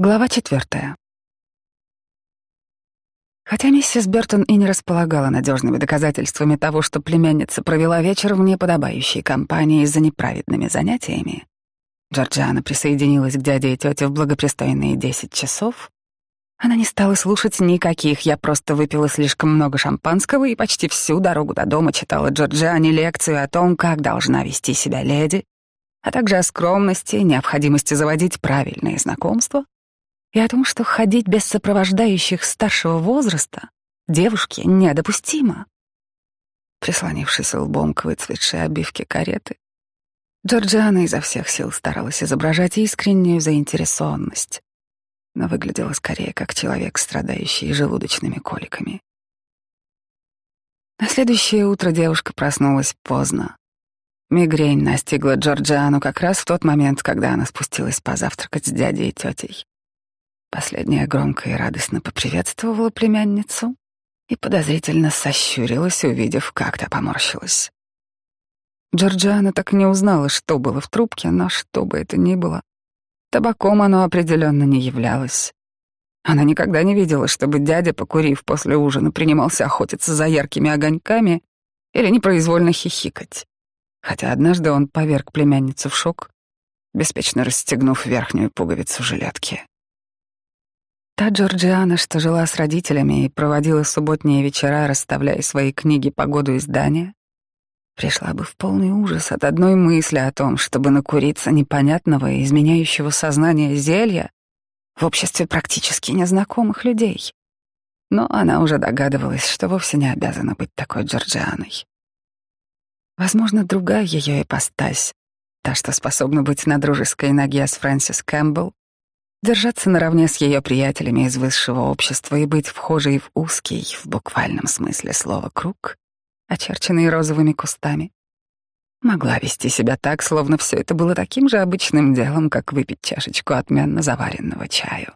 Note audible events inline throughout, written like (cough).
Глава четвертая. Хотя миссис Бертон и не располагала надежными доказательствами того, что племянница провела вечер в неподобающей компании за неправедными занятиями, Джорджиана присоединилась к дяде и тете в благопристойные десять часов. Она не стала слушать никаких, я просто выпила слишком много шампанского и почти всю дорогу до дома читала Джорджиане лекцию о том, как должна вести себя леди, а также о скромности, необходимости заводить правильные знакомства и о том, что ходить без сопровождающих старшего возраста девушке недопустимо. Прислонившись лбом к выцветшей обивке кареты, Джорджиана изо всех сил старалась изображать искреннюю заинтересованность, но выглядела скорее как человек, страдающий желудочными коликами. На следующее утро девушка проснулась поздно. Мигрень настигла Джорджиану как раз в тот момент, когда она спустилась позавтракать с дядей и тетей. Последняя громко и радостно поприветствовала племянницу и подозрительно сощурилась, увидев, как та поморщилась. Джорджиана так не узнала, что было в трубке, но что бы это ни было, табаком оно определенно не являлось. Она никогда не видела, чтобы дядя, покурив после ужина, принимался охотиться за яркими огоньками или непроизвольно хихикать. Хотя однажды он поверг племянницу в шок, беспечно расстегнув верхнюю пуговицу жилетки. Та Джорджиана, что жила с родителями и проводила субботние вечера, расставляя свои книги по году издания, пришла бы в полный ужас от одной мысли о том, чтобы накуриться непонятного и изменяющего сознание зелья в обществе практически незнакомых людей. Но она уже догадывалась, что вовсе не обязана быть такой Джорджианой. Возможно, другая ее ипостась, та, что способна быть на дружеской ноге с Фрэнсис Кэмпбелл, держаться наравне с ее приятелями из высшего общества и быть вхожей в узкий, в буквальном смысле слова, круг, очерченный розовыми кустами. Могла вести себя так, словно все это было таким же обычным делом, как выпить чашечку отменно заваренного чаю.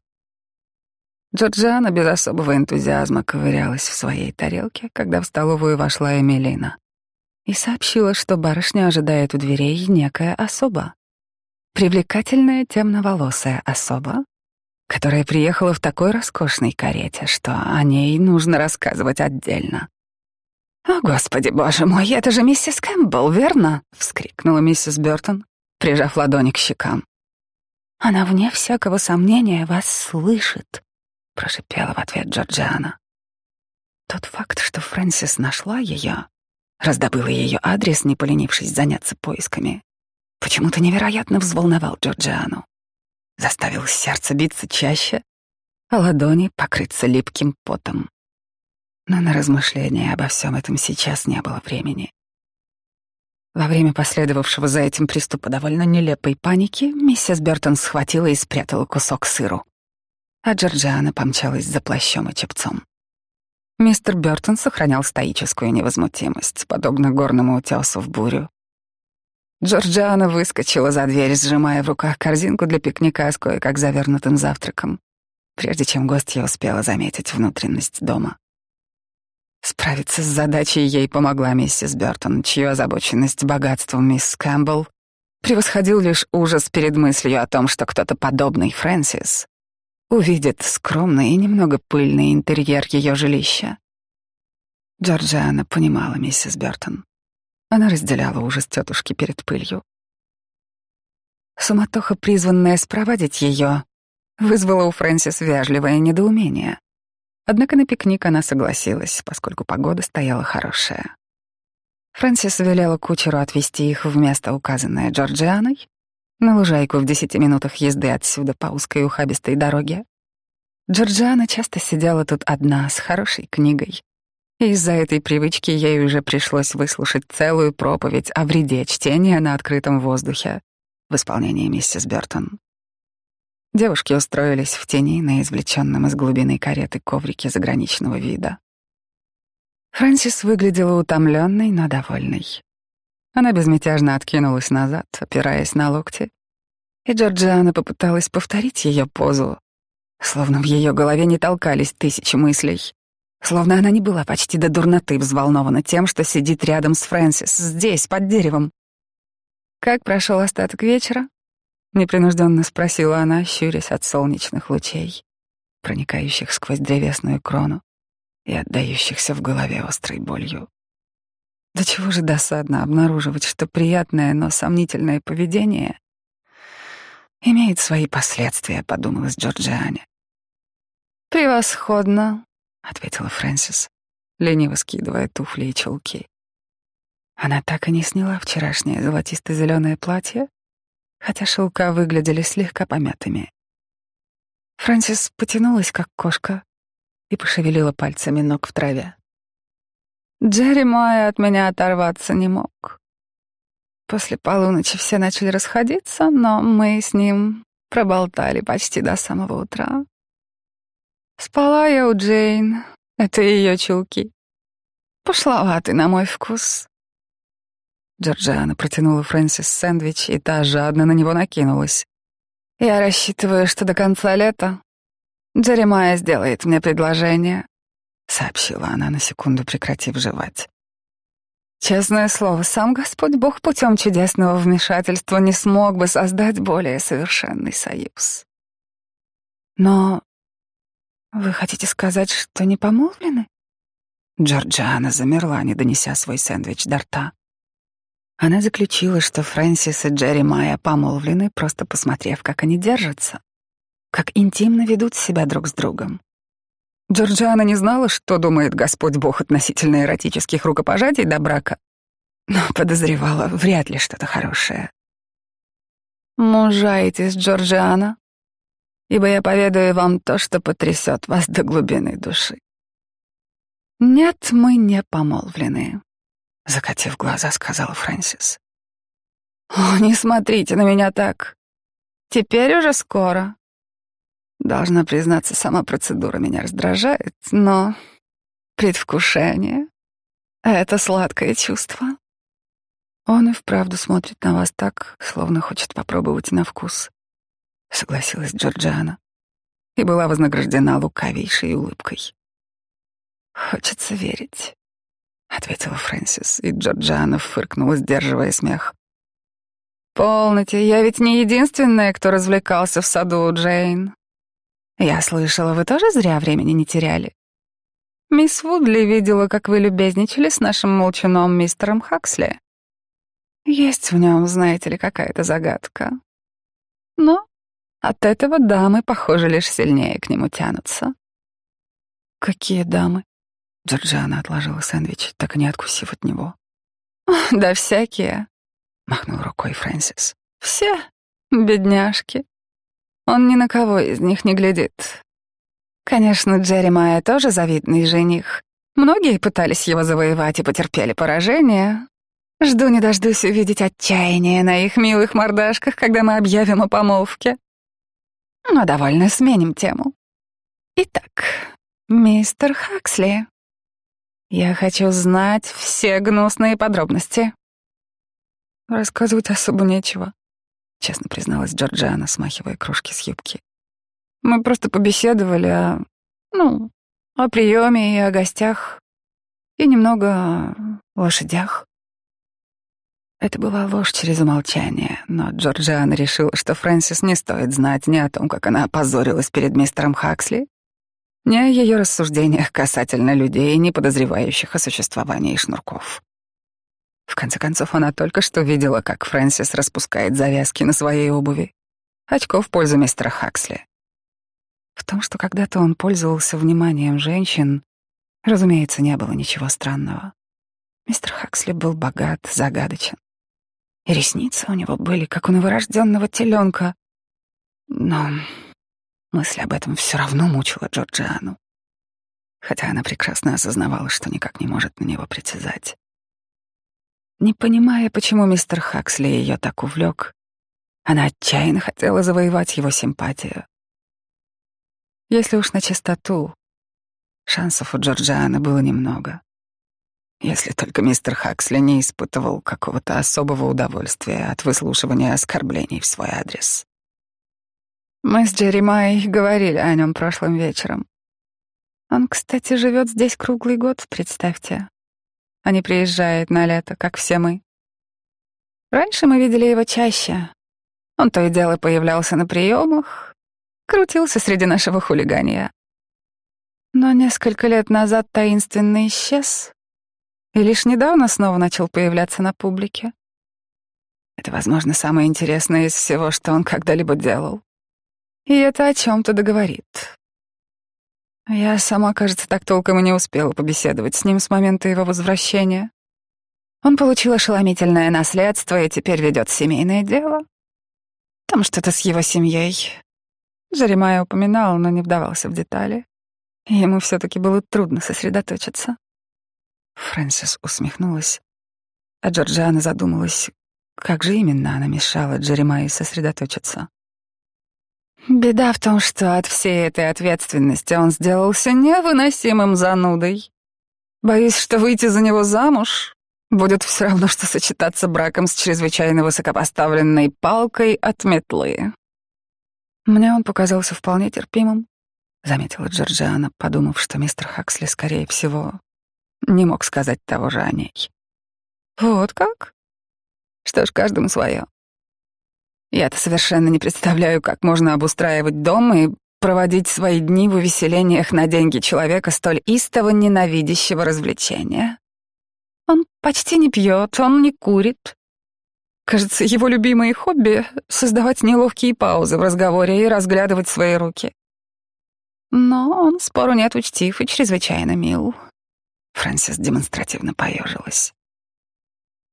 Джорджиана без особого энтузиазма ковырялась в своей тарелке, когда в столовую вошла Эмилина и сообщила, что барышня ожидает у дверей некая особа. Привлекательная темноволосая особа, которая приехала в такой роскошной карете, что о ней нужно рассказывать отдельно. «О, Господи, боже мой, это же миссис Кэмпбелл, верно?» — вскрикнула миссис Бёртон, прижав ладони к щекам. «Она, вне всякого сомнения, вас слышит», — прошипела в ответ Джорджиана. Тот факт, что Фрэнсис нашла ее, раздобыла ее адрес, не поленившись заняться поисками, почему-то невероятно взволновал Джорджиану. Заставил сердце биться чаще, а ладони покрыться липким потом. Но на размышления обо всем этом сейчас не было времени. Во время последовавшего за этим приступа довольно нелепой паники миссис Бертон схватила и спрятала кусок сыру, а Джорджиана помчалась за плащом и чепцом. Мистер Бертон сохранял стоическую невозмутимость, подобно горному утесу в бурю, Джорджиана выскочила за дверь, сжимая в руках корзинку для пикника с кое-как завернутым завтраком, прежде чем гостья успела заметить внутренность дома. Справиться с задачей ей помогла миссис Бёртон, чью озабоченность богатством мисс Кэмпбелл превосходил лишь ужас перед мыслью о том, что кто-то подобный Фрэнсис увидит скромный и немного пыльный интерьер ее жилища. Джорджиана понимала миссис Бёртон. Она разделяла ужас тетушки перед пылью. Суматоха, призванная спровадить ее, вызвала у Фрэнсис вежливое недоумение. Однако на пикник она согласилась, поскольку погода стояла хорошая. Фрэнсис велела кучеру отвезти их в место, указанное Джорджианой, на лужайку в десяти минутах езды отсюда по узкой ухабистой дороге. Джорджиана часто сидела тут одна с хорошей книгой, из-за этой привычки ей уже пришлось выслушать целую проповедь о вреде чтения на открытом воздухе в исполнении миссис Бертон. Девушки устроились в тени на извлеченном из глубины кареты коврике заграничного вида. Фрэнсис выглядела утомленной, но довольной. Она безмятежно откинулась назад, опираясь на локти, и Джорджиана попыталась повторить ее позу, словно в ее голове не толкались тысячи мыслей. Словно она не была почти до дурноты взволнована тем, что сидит рядом с Фрэнсис, здесь, под деревом. Как прошел остаток вечера? Непринужденно спросила она, щурясь от солнечных лучей, проникающих сквозь древесную крону и отдающихся в голове острой болью. До чего же досадно обнаруживать, что приятное, но сомнительное поведение имеет свои последствия, подумалась Джорджиане. Превосходно, ответила Фрэнсис, лениво скидывая туфли и чулки. Она так и не сняла вчерашнее золотисто-зеленое платье, хотя шелка выглядели слегка помятыми. Фрэнсис потянулась, как кошка, и пошевелила пальцами ног в траве. Джерри Майя от меня оторваться не мог. После полуночи все начали расходиться, но мы с ним проболтали почти до самого утра. Спала я у Джейн, это ее чулки. Пошловатый на мой вкус. Джорджиана протянула Фрэнсис сэндвич, и та жадно на него накинулась. «Я рассчитываю, что до конца лета Джеремайя сделает мне предложение», — сообщила она на секунду, прекратив жевать. Честное слово, сам Господь Бог путем чудесного вмешательства не смог бы создать более совершенный союз. Но вы хотите сказать, что не помолвлены? Джорджиана замерла, не донеся свой сэндвич до рта. Она заключила, что Фрэнсис и Джерри Майя помолвлены, просто посмотрев, как они держатся, как интимно ведут себя друг с другом. Джорджиана не знала, что думает Господь Бог относительно эротических рукопожатий до брака, но подозревала вряд ли что-то хорошее. «Мужайтесь, Джорджиана, ибо я поведаю вам то, что потрясет вас до глубины души. Нет, мы не помолвлены. Закатив глаза, сказала Фрэнсис. «О, не смотрите на меня так. Теперь уже скоро. Должна признаться, сама процедура меня раздражает, но предвкушение — это сладкое чувство. Он и вправду смотрит на вас так, словно хочет попробовать на вкус», — согласилась Джорджиана и была вознаграждена лукавейшей улыбкой. «Хочется верить» ответила Фрэнсис, и Джорджиана фыркнула, сдерживая смех. «Полноте, я ведь не единственная, кто развлекался в саду Джейн. Я слышала, вы тоже зря времени не теряли. Мисс Вудли видела, как вы любезничали с нашим молчуном мистером Хаксли. Есть в нем, знаете ли, какая-то загадка. Но от этого дамы, похоже, лишь сильнее к нему тянутся». «Какие дамы?» Джорджиана отложила сэндвич, так и не откусив от него. (laughs) «Да всякие», — махнул рукой Фрэнсис. «Все бедняжки. Он ни на кого из них не глядит. Конечно, Джерри Майя тоже завидный жених. Многие пытались его завоевать и потерпели поражение. Жду не дождусь увидеть отчаяние на их милых мордашках, когда мы объявим о помолвке. Но довольно сменим тему. Итак, мистер Хаксли, я хочу знать все гнусные подробности. Рассказывать особо нечего, честно призналась Джорджиана, смахивая кружки с юбки. Мы просто побеседовали о, ну, о приеме и о гостях, и немного о лошадях. Это была ложь через умолчание, но Джорджиана решила, что Фрэнсис не стоит знать ни о том, как она опозорилась перед мистером Хаксли, ни о ее рассуждениях касательно людей, не подозревающих о существовании шнурков. В конце концов, она только что видела, как Фрэнсис распускает завязки на своей обуви. Очко в пользу мистера Хаксли. В том, что когда-то он пользовался вниманием женщин, разумеется, не было ничего странного. Мистер Хаксли был богат, загадочен. Ресницы у него были, как у новорожденного теленка. Но Мысль об этом все равно мучила Джорджиану, хотя она прекрасно осознавала, что никак не может на него притязать. Не понимая, почему мистер Хаксли ее так увлек, она отчаянно хотела завоевать его симпатию. Если уж на чистоту, шансов у Джорджианы было немного. Если только мистер Хаксли не испытывал какого-то особого удовольствия от выслушивания оскорблений в свой адрес. Мы с Джеремай говорили о нем прошлым вечером. Он, кстати, живет здесь круглый год, представьте. А не приезжает на лето, как все мы. Раньше мы видели его чаще. Он то и дело появлялся на приемах, крутился среди нашего хулигания. Но несколько лет назад таинственно исчез и лишь недавно снова начал появляться на публике. Это, возможно, самое интересное из всего, что он когда-либо делал. И это о чем-то договорит. Я сама, кажется, так толком и не успела побеседовать с ним с момента его возвращения. Он получил ошеломительное наследство и теперь ведет семейное дело. Там что-то с его семьей. Джеремайя упоминал, но не вдавался в детали. Ему все-таки было трудно сосредоточиться. Фрэнсис усмехнулась, а Джорджиана задумалась, как же именно она мешала Джеремайе сосредоточиться. Беда в том, что от всей этой ответственности он сделался невыносимым занудой. Боюсь, что выйти за него замуж будет все равно, что сочетаться браком с чрезвычайно высокопоставленной палкой от метлы. Мне он показался вполне терпимым, заметила Джорджиана, подумав, что мистер Хаксли, скорее всего, не мог сказать того же о ней. Вот как? Что ж, каждому свое. Я-то совершенно не представляю, как можно обустраивать дом и проводить свои дни в увеселениях на деньги человека столь истово ненавидящего развлечения. Он почти не пьет, он не курит. Кажется, его любимое хобби — создавать неловкие паузы в разговоре и разглядывать свои руки. Но он, спору нет, учтив и чрезвычайно мил. Фрэнсис демонстративно поежилась.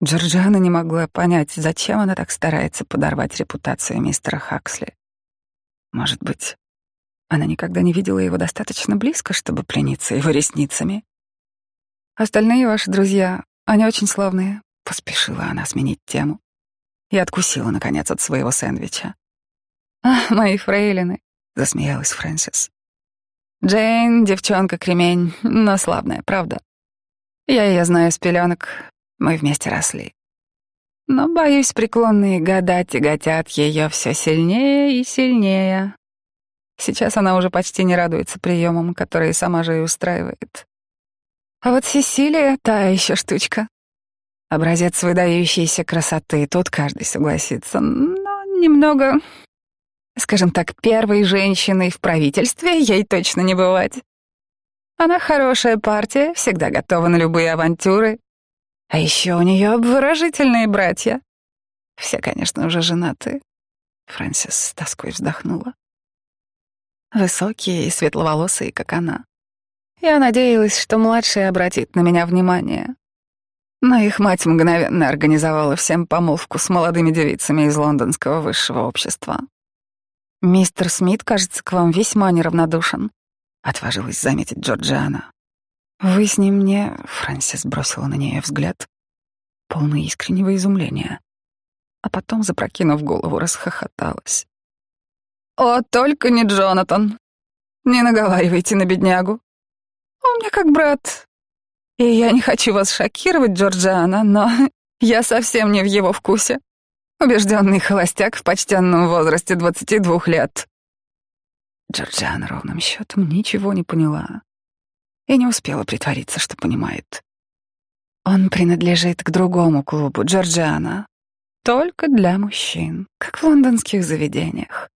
Джорджиана не могла понять, зачем она так старается подорвать репутацию мистера Хаксли. Может быть, она никогда не видела его достаточно близко, чтобы плениться его ресницами. Остальные ваши друзья, они очень славные. Поспешила она сменить тему и откусила, наконец, от своего сэндвича. «Ах, мои фрейлины!» — засмеялась Фрэнсис. «Джейн — девчонка-кремень, но славная, правда. Я ее знаю с пеленок, мы вместе росли. Но, боюсь, преклонные года тяготят ее все сильнее и сильнее. Сейчас она уже почти не радуется приемам, которые сама же и устраивает. А вот Сесилия — та еще штучка. Образец выдающейся красоты, тут каждый согласится, но немного, скажем так, первой женщиной в правительстве ей точно не бывать. Она хорошая партия, всегда готова на любые авантюры, а еще у нее обворожительные братья. Все, конечно, уже женаты. Фрэнсис с тоской вздохнула. Высокие и светловолосые, как она. Я надеялась, что младший обратит на меня внимание. Но их мать мгновенно организовала всем помолвку с молодыми девицами из лондонского высшего общества. «Мистер Смит, кажется, к вам весьма неравнодушен», — отважилась заметить Джорджиана. «Вы с ним не...» — Фрэнсис бросила на нее взгляд, полный искреннего изумления. А потом, запрокинув голову, расхохоталась. «О, только не Джонатан! Не наговаривайте на беднягу. Он мне как брат. И я не хочу вас шокировать, Джорджиана, но я совсем не в его вкусе. Убежденный холостяк в почтенном возрасте двадцати двух лет». Джорджиана ровным счетом ничего не поняла и не успела притвориться, что понимает. Он принадлежит к другому клубу, Джорджиана. Только для мужчин, как в лондонских заведениях.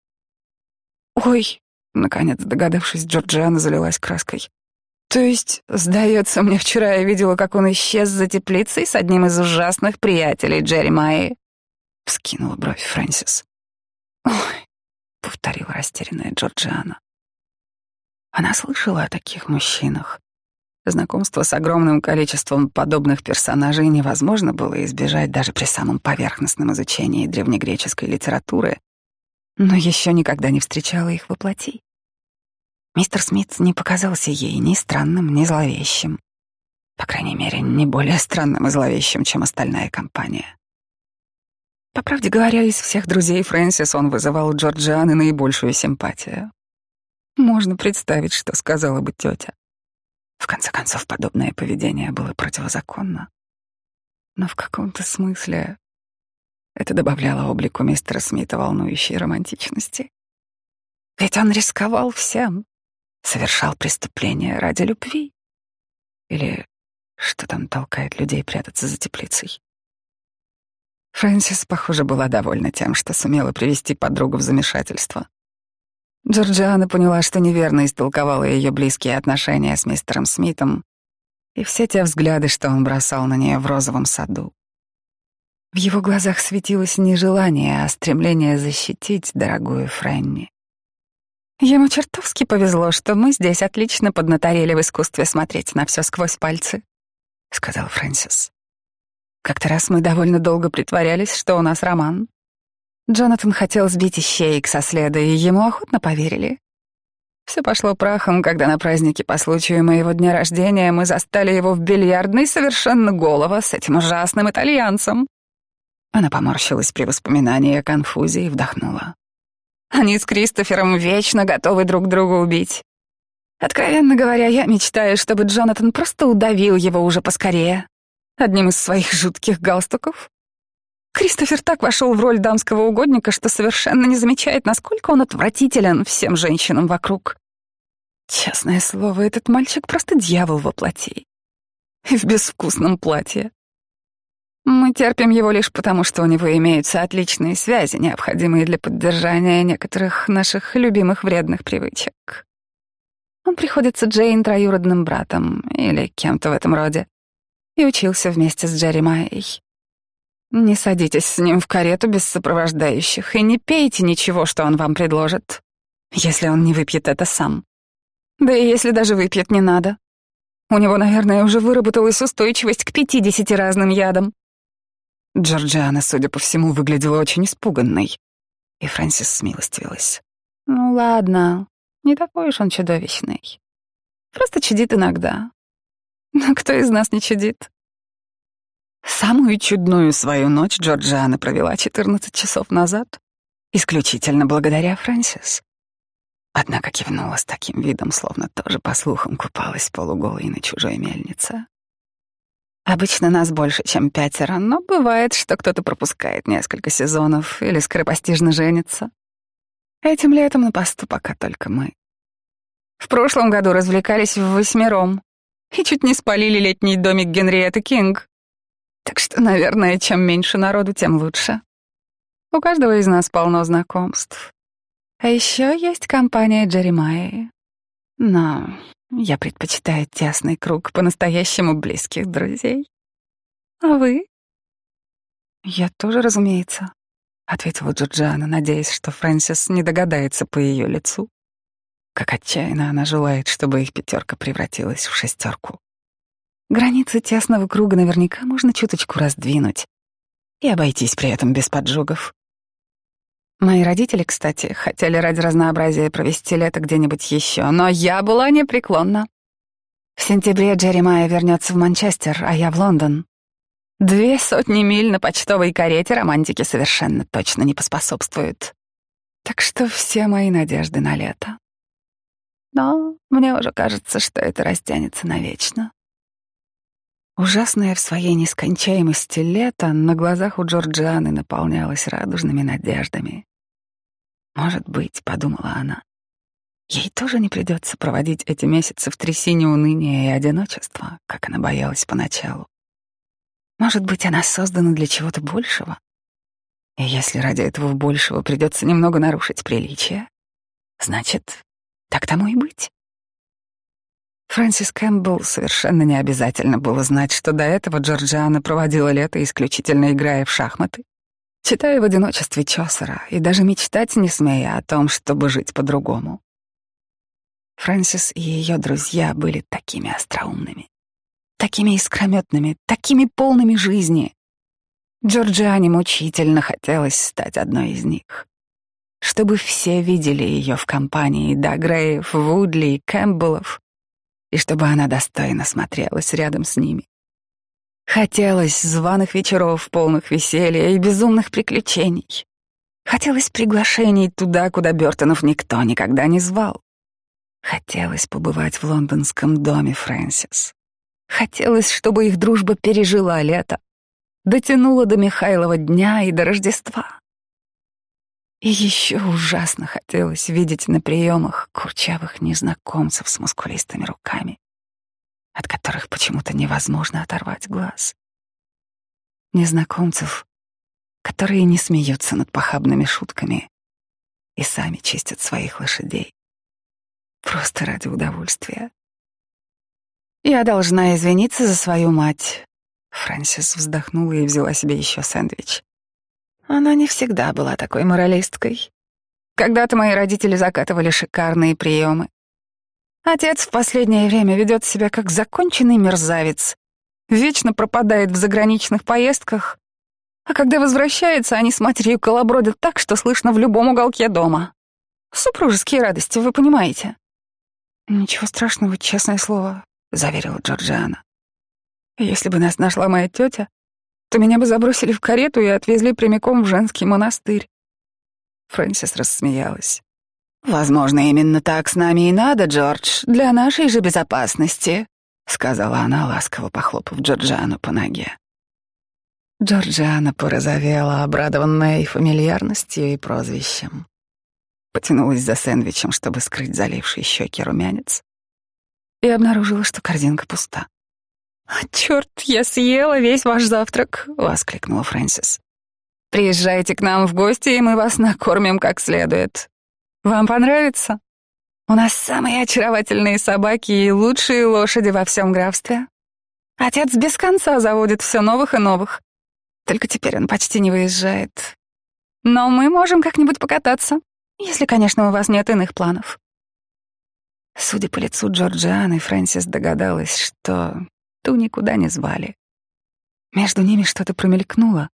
«Ой!» — наконец догадавшись, Джорджиана залилась краской. «То есть, сдается мне, вчера я видела, как он исчез за теплицей с одним из ужасных приятелей Джерри Майи?» — вскинула бровь Фрэнсис. «Ой!» — повторила растерянная Джорджиана. Она слышала о таких мужчинах. Знакомство с огромным количеством подобных персонажей невозможно было избежать даже при самом поверхностном изучении древнегреческой литературы, но еще никогда не встречала их воплоти. Мистер Смит не показался ей ни странным, ни зловещим. По крайней мере, не более странным и зловещим, чем остальная компания. По правде говоря, из всех друзей Фрэнсис он вызывал у Джорджианы наибольшую симпатию. Можно представить, что сказала бы тетя. В конце концов, подобное поведение было противозаконно. Но в каком-то смысле это добавляло облику мистера Смита волнующей романтичности. Ведь он рисковал всем, совершал преступления ради любви. Или что там толкает людей прятаться за теплицей? Фрэнсис, похоже, была довольна тем, что сумела привести подругу в замешательство. Джорджиана поняла, что неверно истолковала ее близкие отношения с мистером Смитом и все те взгляды, что он бросал на нее в розовом саду. В его глазах светилось не желание, а стремление защитить дорогую Фрэнни. Ему чертовски повезло, что мы здесь отлично поднаторели в искусстве смотреть на все сквозь пальцы, сказал Фрэнсис. Как-то раз мы довольно долго притворялись, что у нас роман. Джонатан хотел сбить ищеек со следа, и ему охотно поверили. Все пошло прахом, когда на празднике по случаю моего дня рождения мы застали его в бильярдной совершенно голого с этим ужасным итальянцем. Она поморщилась при воспоминании о конфузе и вдохнула. Они с Кристофером вечно готовы друг друга убить. Откровенно говоря, я мечтаю, чтобы Джонатан просто удавил его уже поскорее. Одним из своих жутких галстуков. Кристофер так вошел в роль дамского угодника, что совершенно не замечает, насколько он отвратителен всем женщинам вокруг. Честное слово, этот мальчик просто дьявол во плоти. И в безвкусном платье. Мы терпим его лишь потому, что у него имеются отличные связи, необходимые для поддержания некоторых наших любимых вредных привычек. Он приходится Джейн троюродным братом или кем-то в этом роде и учился вместе с Джерри Майей. Не садитесь с ним в карету без сопровождающих и не пейте ничего, что он вам предложит, если он не выпьет это сам. Да и если даже выпьет, не надо. У него, наверное, уже выработалась устойчивость к пятидесяти разным ядам. Джорджиана, судя по всему, выглядела очень испуганной, и Фрэнсис смилостивилась. «Ну ладно, не такой уж он чудовищный. Просто чудит иногда. Но (laughs) кто из нас не чудит?» Самую чудную свою ночь Джорджиана провела 14 часов назад, исключительно благодаря Фрэнсис. Однако кивнула с таким видом, словно тоже по слухам купалась полуголой на чужой мельнице. Обычно нас больше, чем пятеро, но бывает, что кто-то пропускает несколько сезонов или скоропостижно женится. Этим летом на посту пока только мы. В прошлом году развлекались в восьмером и чуть не спалили летний домик Генриетты Кинг. Так что, наверное, чем меньше народу, тем лучше. У каждого из нас полно знакомств. А еще есть компания Джеремайи. Но я предпочитаю тесный круг по-настоящему близких друзей. А вы? Я тоже, разумеется, ответила Джорджиана, надеясь, что Фрэнсис не догадается по ее лицу, как отчаянно она желает, чтобы их пятерка превратилась в шестерку. Границы тесного круга наверняка можно чуточку раздвинуть и обойтись при этом без поджогов. Мои родители, кстати, хотели ради разнообразия провести лето где-нибудь еще, но я была непреклонна. В сентябре Джеремайя вернется в Манчестер, а я в Лондон. Две сотни миль на почтовой карете романтики совершенно точно не поспособствуют. Так что все мои надежды на лето. Но мне уже кажется, что это растянется навечно. Ужасное в своей нескончаемости лето на глазах у Джорджианы наполнялось радужными надеждами. Может быть, подумала она, ей тоже не придется проводить эти месяцы в трясине уныния и одиночества, как она боялась поначалу. Может быть, она создана для чего-то большего. И если ради этого большего придется немного нарушить приличие, значит, так тому и быть. Фрэнсис Кэмпбелл совершенно не обязательно было знать, что до этого Джорджиана проводила лето исключительно играя в шахматы читая в одиночестве Чосера и даже мечтать не смея о том, чтобы жить по-другому. Фрэнсис и ее друзья были такими остроумными, такими искрометными, такими полными жизни. Джорджиане мучительно хотелось стать одной из них. Чтобы все видели ее в компании Дагреев, Вудли и Кэмпбеллов, и чтобы она достойно смотрелась рядом с ними. Хотелось званых вечеров, полных веселья и безумных приключений. Хотелось приглашений туда, куда Бёртонов никто никогда не звал. Хотелось побывать в лондонском доме Фрэнсис. Хотелось, чтобы их дружба пережила лето, дотянула до Михайлова дня и до Рождества. И еще ужасно хотелось видеть на приемах курчавых незнакомцев с мускулистыми руками от которых почему-то невозможно оторвать глаз. Незнакомцев, которые не смеются над похабными шутками и сами чистят своих лошадей. Просто ради удовольствия. Я должна извиниться за свою мать. Фрэнсис вздохнула и взяла себе еще сэндвич. Она не всегда была такой моралисткой. Когда-то мои родители закатывали шикарные приемы. Отец в последнее время ведет себя как законченный мерзавец. Вечно пропадает в заграничных поездках. А когда возвращается, они с матерью колобродят так, что слышно в любом уголке дома. Супружеские радости, вы понимаете. Ничего страшного, честное слово, заверила Джорджиана. Если бы нас нашла моя тетя, то меня бы забросили в карету и отвезли прямиком в женский монастырь. Фрэнсис рассмеялась. «Возможно, именно так с нами и надо, Джордж, для нашей же безопасности», — сказала она, ласково похлопав Джорджиану по ноге. Джорджиана порозовела, обрадованная и фамильярностью, и прозвищем. Потянулась за сэндвичем, чтобы скрыть заливший щеки румянец, и обнаружила, что корзинка пуста. «А, «Черт, я съела весь ваш завтрак!» — воскликнула Фрэнсис. «Приезжайте к нам в гости, и мы вас накормим как следует. Вам понравится? У нас самые очаровательные собаки и лучшие лошади во всем графстве. Отец без конца заводит все новых и новых. Только теперь он почти не выезжает. Но мы можем как-нибудь покататься, если, конечно, у вас нет иных планов». Судя по лицу Джорджианы, Фрэнсис догадалась, что ту никуда не звали. Между ними что-то промелькнуло,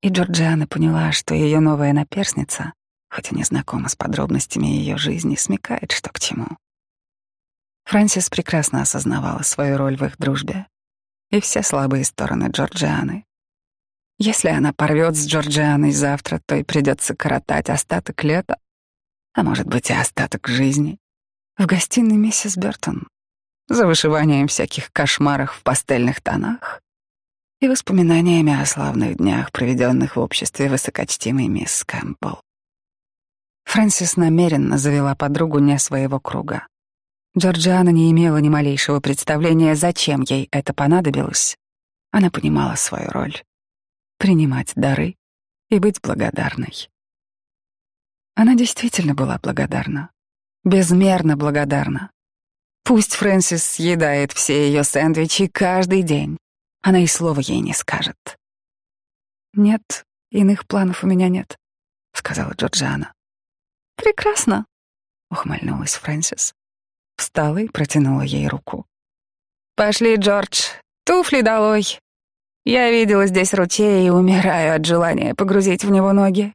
и Джорджиана поняла, что ее новая наперсница хоть и не знакома с подробностями ее жизни, смекает, что к чему. Фрэнсис прекрасно осознавала свою роль в их дружбе и все слабые стороны Джорджианы. Если она порвет с Джорджианой завтра, то и придется коротать остаток лета, а может быть и остаток жизни, в гостиной миссис Бертон, за вышиванием всяких кошмаров в пастельных тонах и воспоминаниями о славных днях, проведенных в обществе высокочтимой мисс Кэмпбелл. Фрэнсис намеренно завела подругу не своего круга. Джорджиана не имела ни малейшего представления, зачем ей это понадобилось. Она понимала свою роль — принимать дары и быть благодарной. Она действительно была благодарна, безмерно благодарна. Пусть Фрэнсис съедает все ее сэндвичи каждый день, она и слова ей не скажет. «Нет, иных планов у меня нет», — сказала Джорджиана. «Прекрасно», — ухмыльнулась Фрэнсис. Встала и протянула ей руку. «Пошли, Джордж, туфли долой. Я видела здесь ручей и умираю от желания погрузить в него ноги.